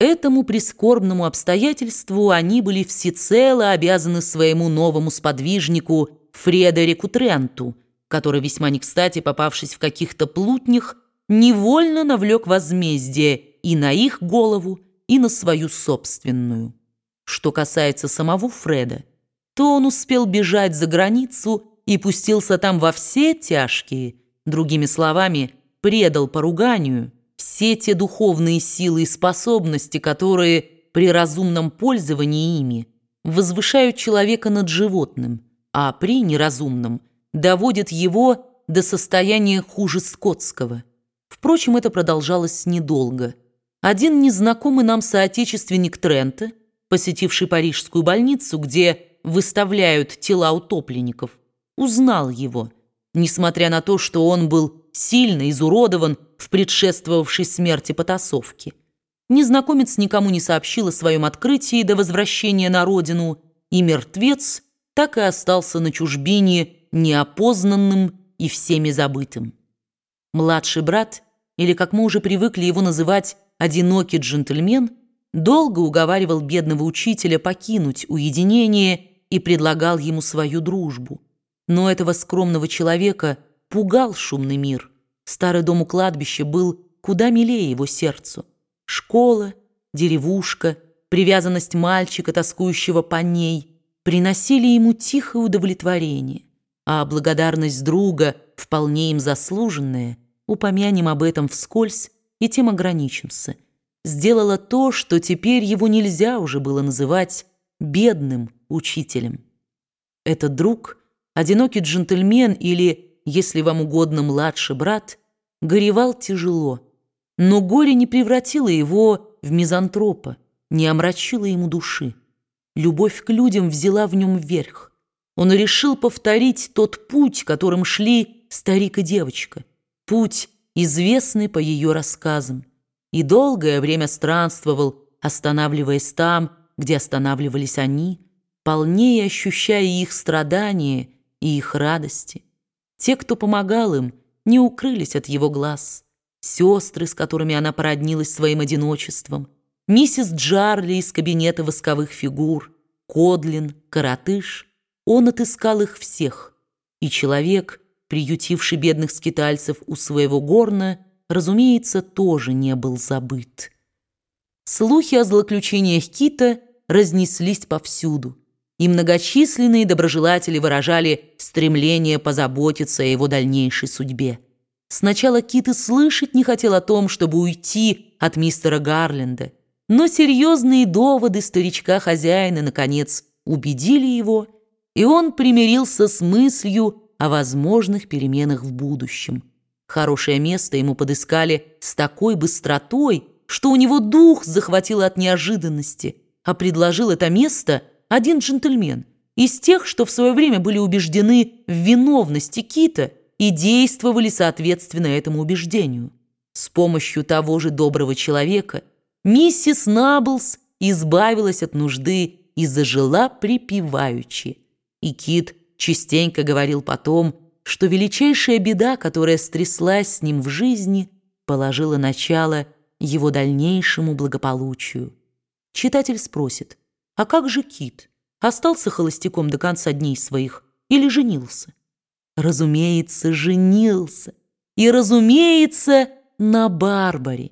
Этому прискорбному обстоятельству они были всецело обязаны своему новому сподвижнику Фредерику Тренту, который, весьма не кстати попавшись в каких-то плутнях, невольно навлек возмездие и на их голову, и на свою собственную. Что касается самого Фреда, то он успел бежать за границу и пустился там во все тяжкие, другими словами, предал поруганию все те духовные силы и способности, которые при разумном пользовании ими возвышают человека над животным, а при неразумном доводят его до состояния хуже скотского. Впрочем, это продолжалось недолго. Один незнакомый нам соотечественник Трента, посетивший парижскую больницу, где выставляют тела утопленников, узнал его, несмотря на то, что он был сильно изуродован в предшествовавшей смерти потасовки. Незнакомец никому не сообщил о своем открытии до возвращения на родину, и мертвец так и остался на чужбине неопознанным и всеми забытым. Младший брат, или, как мы уже привыкли его называть, одинокий джентльмен, долго уговаривал бедного учителя покинуть уединение и предлагал ему свою дружбу. Но этого скромного человека пугал шумный мир. Старый дом у кладбища был куда милее его сердцу. Школа, деревушка, привязанность мальчика, тоскующего по ней, приносили ему тихое удовлетворение, а благодарность друга, вполне им заслуженная, упомянем об этом вскользь и тем ограничимся, сделала то, что теперь его нельзя уже было называть бедным учителем. Этот друг, одинокий джентльмен или, если вам угодно, младший брат, горевал тяжело, но горе не превратило его в мизантропа, не омрачило ему души. Любовь к людям взяла в нем верх. Он решил повторить тот путь, которым шли старик и девочка, путь, известный по ее рассказам, и долгое время странствовал, останавливаясь там, где останавливались они, полнее ощущая их страдания и их радости. Те, кто помогал им, не укрылись от его глаз. Сестры, с которыми она породнилась своим одиночеством, миссис Джарли из кабинета восковых фигур, Кодлин, Каратыш. Он отыскал их всех. И человек, приютивший бедных скитальцев у своего горна, разумеется, тоже не был забыт. Слухи о злоключениях Кита разнеслись повсюду и многочисленные доброжелатели выражали стремление позаботиться о его дальнейшей судьбе. Сначала Кит и слышать не хотел о том, чтобы уйти от мистера Гарленда, но серьезные доводы старичка-хозяина, наконец, убедили его, и он примирился с мыслью о возможных переменах в будущем. Хорошее место ему подыскали с такой быстротой, что у него дух захватило от неожиданности, а предложил это место – один джентльмен из тех, что в свое время были убеждены в виновности Кита и действовали соответственно этому убеждению. С помощью того же доброго человека миссис Наблс избавилась от нужды и зажила припеваючи. И Кит частенько говорил потом, что величайшая беда, которая стряслась с ним в жизни, положила начало его дальнейшему благополучию. Читатель спросит, а как же Кит? Остался холостяком до конца дней своих или женился? Разумеется, женился. И, разумеется, на Барбаре.